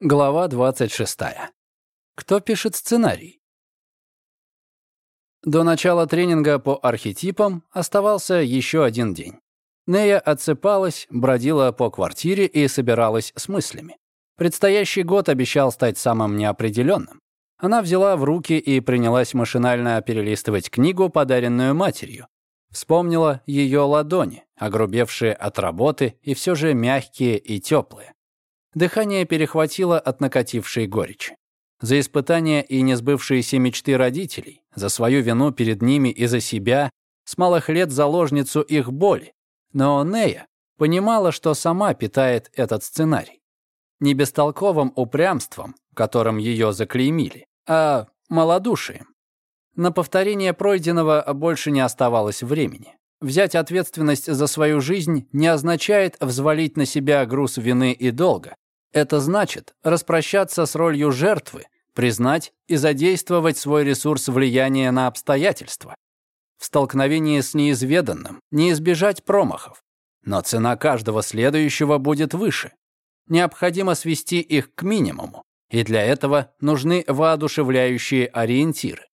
Глава 26. Кто пишет сценарий? До начала тренинга по архетипам оставался еще один день. Нея отсыпалась, бродила по квартире и собиралась с мыслями. Предстоящий год обещал стать самым неопределенным. Она взяла в руки и принялась машинально перелистывать книгу, подаренную матерью. Вспомнила ее ладони, огрубевшие от работы и все же мягкие и теплые. Дыхание перехватило от накатившей горечи. За испытания и несбывшиеся мечты родителей, за свою вину перед ними и за себя, с малых лет заложницу их боли. Но Нея понимала, что сама питает этот сценарий. Не бестолковым упрямством, которым ее заклеймили, а малодушием. На повторение пройденного больше не оставалось времени. Взять ответственность за свою жизнь не означает взвалить на себя груз вины и долга. Это значит распрощаться с ролью жертвы, признать и задействовать свой ресурс влияния на обстоятельства. В столкновении с неизведанным не избежать промахов, но цена каждого следующего будет выше. Необходимо свести их к минимуму, и для этого нужны воодушевляющие ориентиры.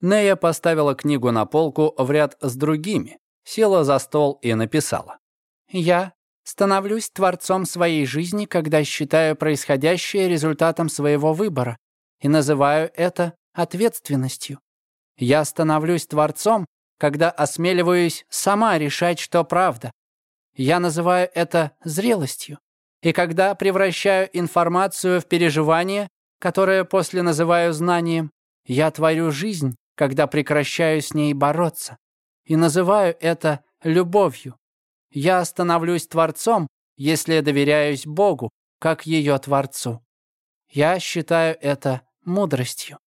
Нея поставила книгу на полку в ряд с другими, села за стол и написала. «Я становлюсь творцом своей жизни, когда считаю происходящее результатом своего выбора и называю это ответственностью. Я становлюсь творцом, когда осмеливаюсь сама решать, что правда. Я называю это зрелостью. И когда превращаю информацию в переживание, которое после называю знанием, я творю жизнь, когда прекращаю с ней бороться и называю это любовью. Я становлюсь Творцом, если доверяюсь Богу, как ее Творцу. Я считаю это мудростью.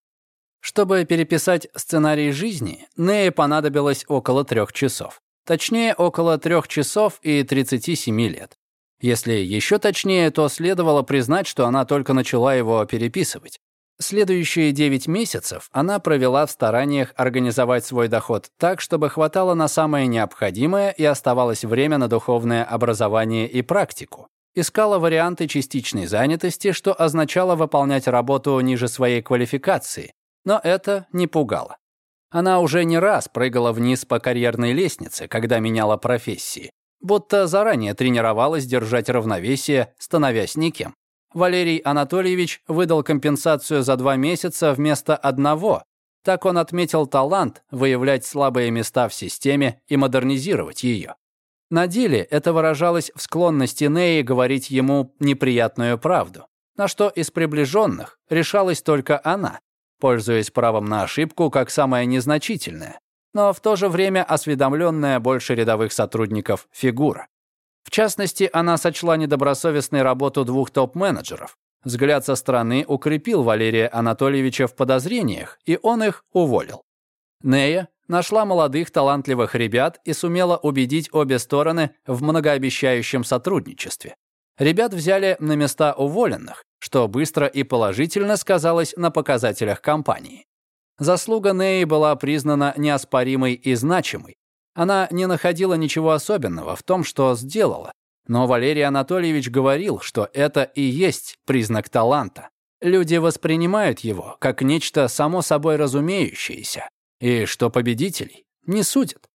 Чтобы переписать сценарий жизни, Нее понадобилось около трех часов. Точнее, около трех часов и 37 лет. Если еще точнее, то следовало признать, что она только начала его переписывать. Следующие 9 месяцев она провела в стараниях организовать свой доход так, чтобы хватало на самое необходимое и оставалось время на духовное образование и практику. Искала варианты частичной занятости, что означало выполнять работу ниже своей квалификации, но это не пугало. Она уже не раз прыгала вниз по карьерной лестнице, когда меняла профессии, будто заранее тренировалась держать равновесие, становясь никем. Валерий Анатольевич выдал компенсацию за два месяца вместо одного. Так он отметил талант выявлять слабые места в системе и модернизировать ее. На деле это выражалось в склонности Неи говорить ему неприятную правду, на что из приближенных решалась только она, пользуясь правом на ошибку как самое незначительное, но в то же время осведомленная больше рядовых сотрудников фигура. В частности, она сочла недобросовестной работу двух топ-менеджеров. Взгляд со стороны укрепил Валерия Анатольевича в подозрениях, и он их уволил. Нея нашла молодых талантливых ребят и сумела убедить обе стороны в многообещающем сотрудничестве. Ребят взяли на места уволенных, что быстро и положительно сказалось на показателях компании. Заслуга Неи была признана неоспоримой и значимой, она не находила ничего особенного в том, что сделала. Но Валерий Анатольевич говорил, что это и есть признак таланта. Люди воспринимают его как нечто само собой разумеющееся, и что победителей не судят.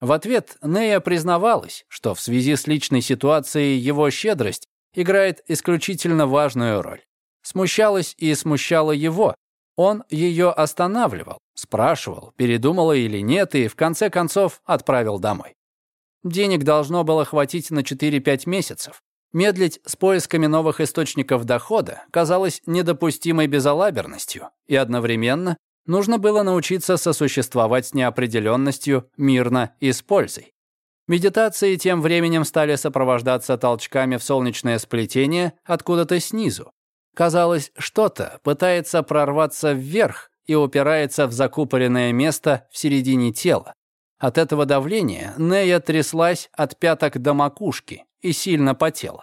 В ответ Нея признавалась, что в связи с личной ситуацией его щедрость играет исключительно важную роль. Смущалась и смущала его, он ее останавливал, спрашивал, передумала или нет, и в конце концов отправил домой. Денег должно было хватить на 4-5 месяцев. Медлить с поисками новых источников дохода казалось недопустимой безалаберностью, и одновременно нужно было научиться сосуществовать с неопределенностью мирно и с пользой. Медитации тем временем стали сопровождаться толчками в солнечное сплетение откуда-то снизу, Казалось, что-то пытается прорваться вверх и упирается в закупоренное место в середине тела. От этого давления Нея тряслась от пяток до макушки и сильно потела.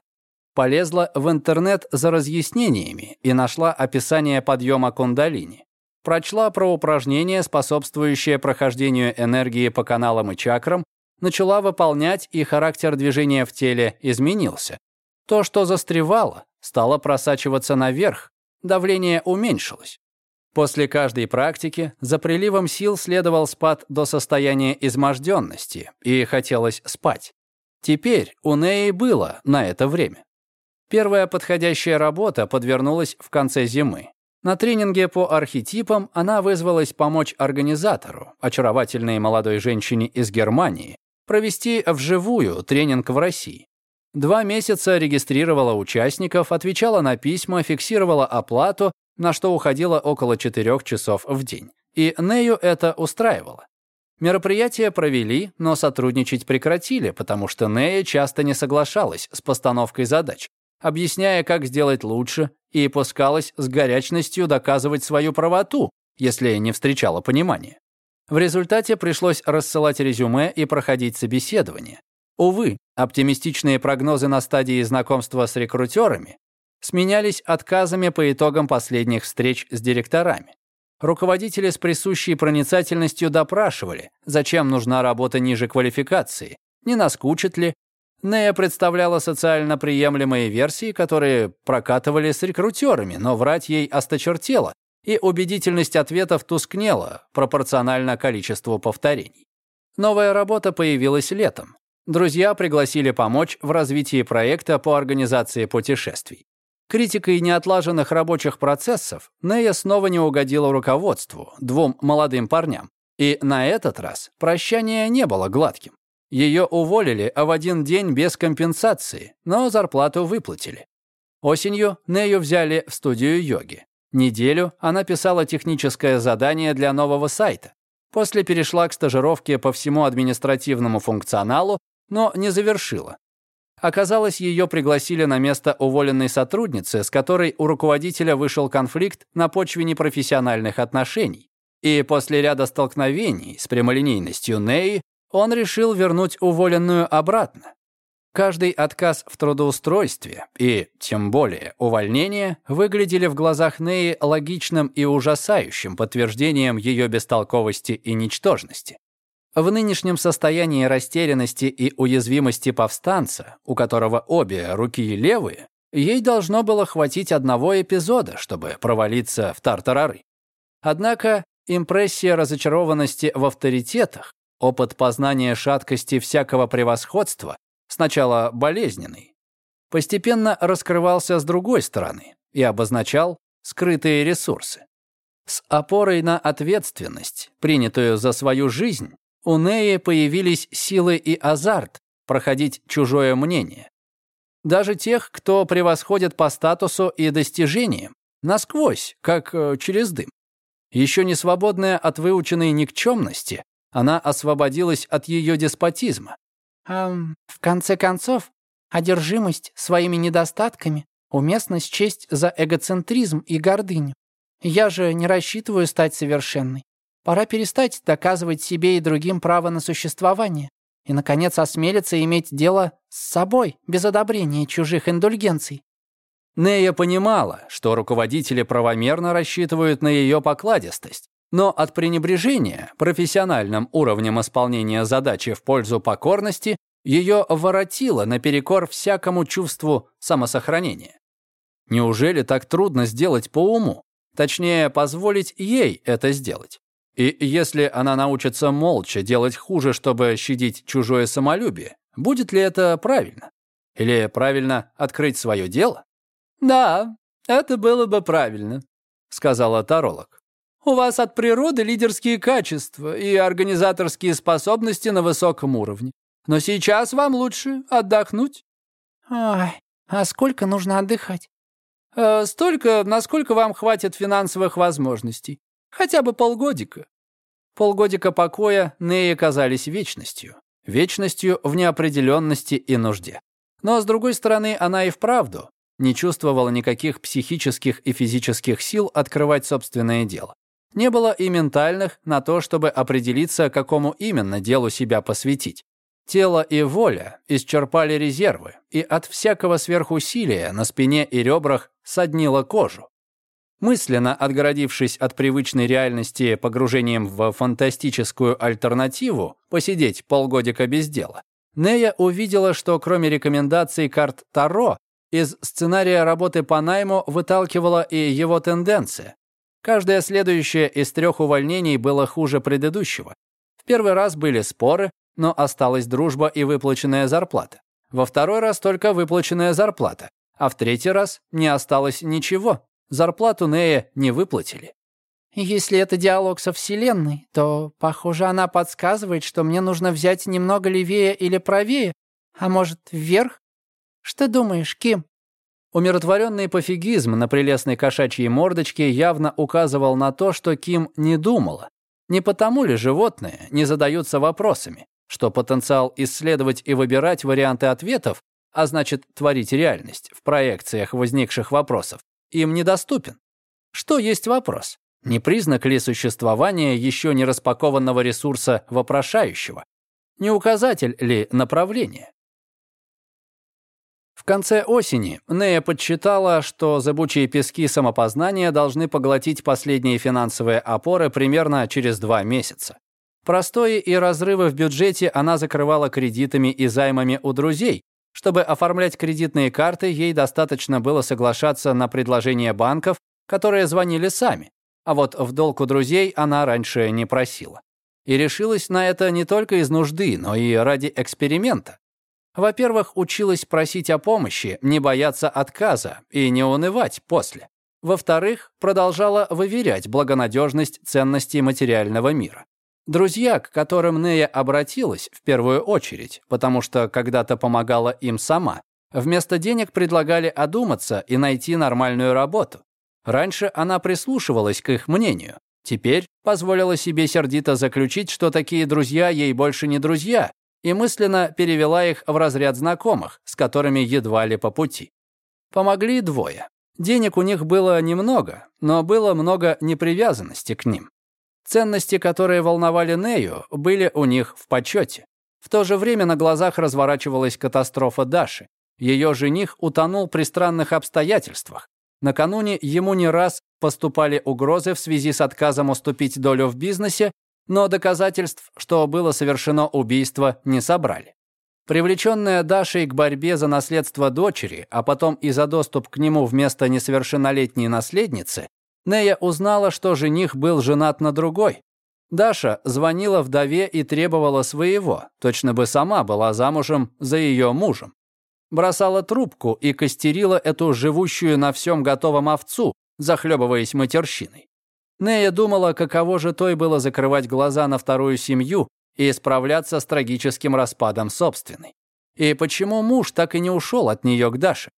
Полезла в интернет за разъяснениями и нашла описание подъема кундалини. Прочла про упражнения, способствующие прохождению энергии по каналам и чакрам, начала выполнять, и характер движения в теле изменился. То, что застревало, стало просачиваться наверх, давление уменьшилось. После каждой практики за приливом сил следовал спад до состояния изможденности, и хотелось спать. Теперь у Неи было на это время. Первая подходящая работа подвернулась в конце зимы. На тренинге по архетипам она вызвалась помочь организатору, очаровательной молодой женщине из Германии, провести вживую тренинг в России. Два месяца регистрировала участников, отвечала на письма, фиксировала оплату, на что уходило около четырех часов в день. И Нею это устраивало. Мероприятие провели, но сотрудничать прекратили, потому что Нея часто не соглашалась с постановкой задач, объясняя, как сделать лучше, и пускалась с горячностью доказывать свою правоту, если не встречала понимания. В результате пришлось рассылать резюме и проходить собеседование. Увы, оптимистичные прогнозы на стадии знакомства с рекрутерами сменялись отказами по итогам последних встреч с директорами. Руководители с присущей проницательностью допрашивали, зачем нужна работа ниже квалификации, не наскучит ли. Нея представляла социально приемлемые версии, которые прокатывали с рекрутерами, но врать ей осточертело, и убедительность ответов тускнела пропорционально количеству повторений. Новая работа появилась летом. Друзья пригласили помочь в развитии проекта по организации путешествий. Критикой неотлаженных рабочих процессов Нея снова не угодила руководству, двум молодым парням. И на этот раз прощание не было гладким. Ее уволили в один день без компенсации, но зарплату выплатили. Осенью Нею взяли в студию йоги. Неделю она писала техническое задание для нового сайта. После перешла к стажировке по всему административному функционалу, но не завершила. Оказалось, ее пригласили на место уволенной сотрудницы, с которой у руководителя вышел конфликт на почве непрофессиональных отношений. И после ряда столкновений с прямолинейностью Неи он решил вернуть уволенную обратно. Каждый отказ в трудоустройстве и, тем более, увольнение выглядели в глазах Неи логичным и ужасающим подтверждением ее бестолковости и ничтожности. В нынешнем состоянии растерянности и уязвимости повстанца, у которого обе руки левые, ей должно было хватить одного эпизода, чтобы провалиться в тартарары. Однако импрессия разочарованности в авторитетах, опыт познания шаткости всякого превосходства, сначала болезненный, постепенно раскрывался с другой стороны и обозначал скрытые ресурсы. С опорой на ответственность, принятую за свою жизнь, у Неи появились силы и азарт проходить чужое мнение. Даже тех, кто превосходит по статусу и достижениям, насквозь, как э, через дым. Еще не свободная от выученной никчемности, она освободилась от ее деспотизма. Эм, в конце концов, одержимость своими недостатками уместно счесть за эгоцентризм и гордыню. Я же не рассчитываю стать совершенной. Пора перестать доказывать себе и другим право на существование и, наконец, осмелиться иметь дело с собой без одобрения чужих индульгенций. Нея понимала, что руководители правомерно рассчитывают на ее покладистость, но от пренебрежения профессиональным уровнем исполнения задачи в пользу покорности ее воротило наперекор всякому чувству самосохранения. Неужели так трудно сделать по уму? Точнее, позволить ей это сделать? И если она научится молча делать хуже, чтобы щадить чужое самолюбие, будет ли это правильно? Или правильно открыть свое дело? «Да, это было бы правильно», — сказала таролог. «У вас от природы лидерские качества и организаторские способности на высоком уровне. Но сейчас вам лучше отдохнуть». «Ой, а сколько нужно отдыхать?» э, «Столько, насколько вам хватит финансовых возможностей. Хотя бы полгодика. Полгодика покоя Неи казались вечностью. Вечностью в неопределенности и нужде. Но, с другой стороны, она и вправду не чувствовала никаких психических и физических сил открывать собственное дело. Не было и ментальных на то, чтобы определиться, какому именно делу себя посвятить. Тело и воля исчерпали резервы, и от всякого сверхусилия на спине и ребрах соднило кожу. Мысленно отгородившись от привычной реальности погружением в фантастическую альтернативу посидеть полгодика без дела, Нея увидела, что кроме рекомендаций карт Таро, Из сценария работы по найму выталкивала и его тенденция. Каждое следующее из трех увольнений было хуже предыдущего. В первый раз были споры, но осталась дружба и выплаченная зарплата. Во второй раз только выплаченная зарплата, а в третий раз не осталось ничего. Зарплату Нея не выплатили. Если это диалог со Вселенной, то, похоже, она подсказывает, что мне нужно взять немного левее или правее, а может, вверх? Что думаешь, Ким? Умиротворенный пофигизм на прелестной кошачьей мордочке явно указывал на то, что Ким не думала. Не потому ли животные не задаются вопросами, что потенциал исследовать и выбирать варианты ответов, а значит творить реальность в проекциях возникших вопросов, им недоступен? Что есть вопрос? Не признак ли существования еще не распакованного ресурса вопрошающего? Не указатель ли направления? В конце осени Нея подсчитала, что зыбучие пески самопознания должны поглотить последние финансовые опоры примерно через два месяца. Простои и разрывы в бюджете она закрывала кредитами и займами у друзей. Чтобы оформлять кредитные карты, ей достаточно было соглашаться на предложения банков, которые звонили сами. А вот в долг у друзей она раньше не просила. И решилась на это не только из нужды, но и ради эксперимента. Во-первых, училась просить о помощи, не бояться отказа и не унывать после. Во-вторых, продолжала выверять благонадежность ценностей материального мира. Друзья, к которым Нея обратилась в первую очередь, потому что когда-то помогала им сама, вместо денег предлагали одуматься и найти нормальную работу. Раньше она прислушивалась к их мнению. Теперь позволила себе сердито заключить, что такие друзья ей больше не друзья, и мысленно перевела их в разряд знакомых, с которыми едва ли по пути. Помогли двое. Денег у них было немного, но было много непривязанности к ним. Ценности, которые волновали Нею, были у них в почете. В то же время на глазах разворачивалась катастрофа Даши. Ее жених утонул при странных обстоятельствах. Накануне ему не раз поступали угрозы в связи с отказом уступить долю в бизнесе, но доказательств, что было совершено убийство, не собрали. Привлеченная Дашей к борьбе за наследство дочери, а потом и за доступ к нему вместо несовершеннолетней наследницы, Нея узнала, что жених был женат на другой. Даша звонила вдове и требовала своего, точно бы сама была замужем за ее мужем. Бросала трубку и костерила эту живущую на всем готовом овцу, захлебываясь матерщиной. Нея думала, каково же той было закрывать глаза на вторую семью и справляться с трагическим распадом собственной. И почему муж так и не ушел от нее к Даше?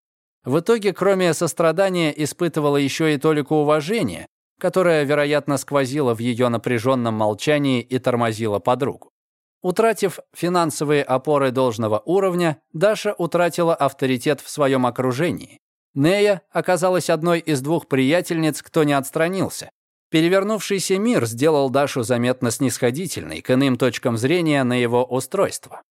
В итоге, кроме сострадания, испытывала еще и толику уважения, которое, вероятно, сквозило в ее напряженном молчании и тормозило подругу. Утратив финансовые опоры должного уровня, Даша утратила авторитет в своем окружении. Нея оказалась одной из двух приятельниц, кто не отстранился. Перевернувшийся мир сделал Дашу заметно снисходительной к иным точкам зрения на его устройство.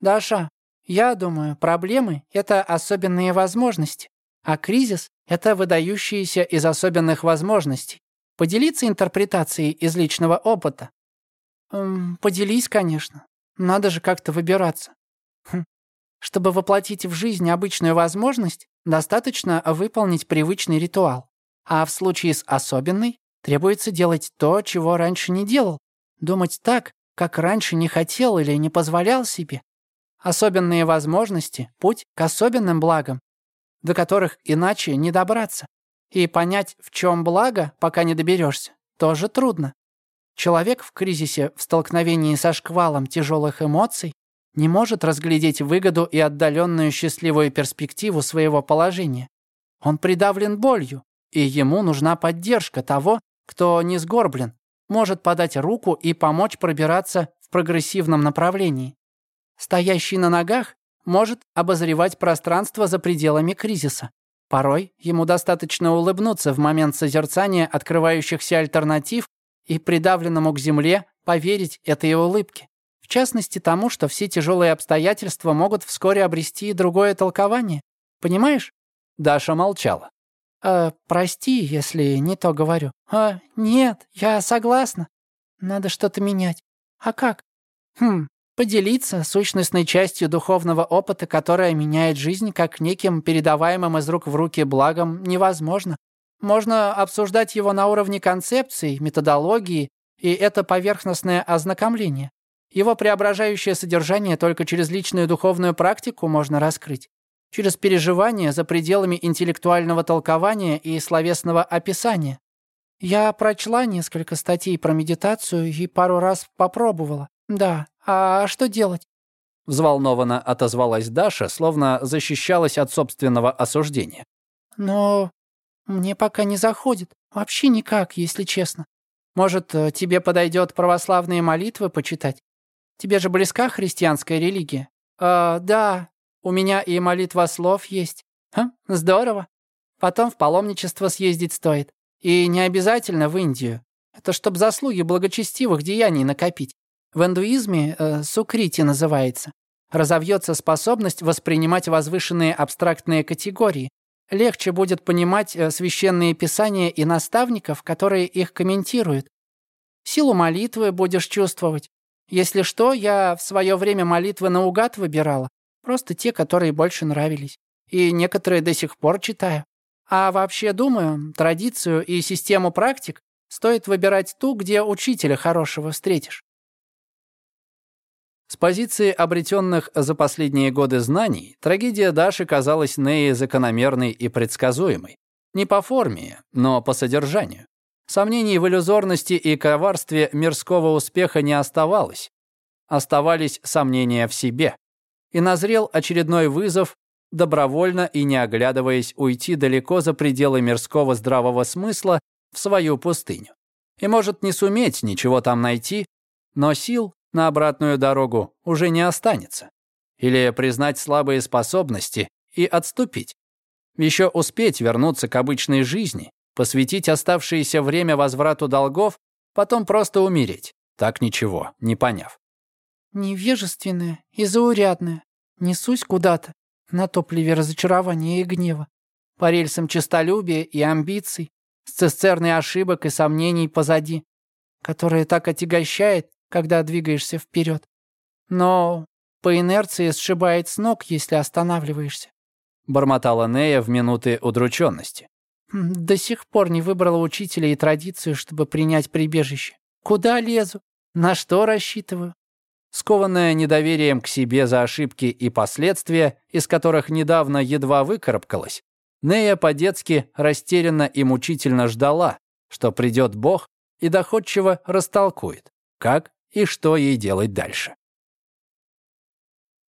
«Даша, я думаю, проблемы — это особенные возможности, а кризис — это выдающиеся из особенных возможностей. Поделиться интерпретацией из личного опыта? Эм, поделись, конечно. Надо же как-то выбираться. Хм. Чтобы воплотить в жизнь обычную возможность, достаточно выполнить привычный ритуал. А в случае с особенной требуется делать то, чего раньше не делал. Думать так, как раньше не хотел или не позволял себе. Особенные возможности — путь к особенным благам, до которых иначе не добраться. И понять, в чем благо, пока не доберешься, тоже трудно. Человек в кризисе, в столкновении со шквалом тяжелых эмоций, не может разглядеть выгоду и отдаленную счастливую перспективу своего положения. Он придавлен болью, и ему нужна поддержка того, кто не сгорблен, может подать руку и помочь пробираться в прогрессивном направлении. Стоящий на ногах может обозревать пространство за пределами кризиса. Порой ему достаточно улыбнуться в момент созерцания открывающихся альтернатив и придавленному к земле поверить этой улыбке. В частности, тому, что все тяжелые обстоятельства могут вскоре обрести другое толкование. Понимаешь? Даша молчала. «Э, прости, если не то говорю. «А, нет, я согласна. Надо что-то менять. А как? Хм, Поделиться сущностной частью духовного опыта, которая меняет жизнь, как неким передаваемым из рук в руки благом, невозможно. Можно обсуждать его на уровне концепций, методологии, и это поверхностное ознакомление. Его преображающее содержание только через личную духовную практику можно раскрыть. Через переживание за пределами интеллектуального толкования и словесного описания. Я прочла несколько статей про медитацию и пару раз попробовала. Да, а что делать? Взволнованно отозвалась Даша, словно защищалась от собственного осуждения. Но мне пока не заходит. Вообще никак, если честно. Может, э, тебе подойдет православные молитвы почитать? Тебе же близка христианская религия? А, да, у меня и молитва слов есть. Ха, здорово. Потом в паломничество съездить стоит. И не обязательно в Индию. Это чтоб заслуги благочестивых деяний накопить. В индуизме э, сукрити называется. Разовьется способность воспринимать возвышенные абстрактные категории. Легче будет понимать э, священные писания и наставников, которые их комментируют. Силу молитвы будешь чувствовать. Если что, я в свое время молитвы наугад выбирала. Просто те, которые больше нравились. И некоторые до сих пор читаю. А вообще, думаю, традицию и систему практик стоит выбирать ту, где учителя хорошего встретишь. С позиции обретенных за последние годы знаний, трагедия Даши казалась Нее закономерной и предсказуемой. Не по форме, но по содержанию. Сомнений в иллюзорности и коварстве мирского успеха не оставалось. Оставались сомнения в себе. И назрел очередной вызов, добровольно и не оглядываясь уйти далеко за пределы мирского здравого смысла в свою пустыню. И может не суметь ничего там найти, но сил на обратную дорогу уже не останется. Или признать слабые способности и отступить. Еще успеть вернуться к обычной жизни, посвятить оставшееся время возврату долгов, потом просто умереть, так ничего не поняв. Невежественная и заурядная. Несусь куда-то на топливе разочарования и гнева, по рельсам честолюбия и амбиций, с цистерной ошибок и сомнений позади, которая так отягощает когда двигаешься вперед. Но по инерции сшибает с ног, если останавливаешься. Бормотала Нея в минуты удрученности. До сих пор не выбрала учителя и традицию, чтобы принять прибежище. Куда лезу? На что рассчитываю? Скованная недоверием к себе за ошибки и последствия, из которых недавно едва выкарабкалась, Нея по-детски растерянно и мучительно ждала, что придет Бог и доходчиво растолкует, как и что ей делать дальше.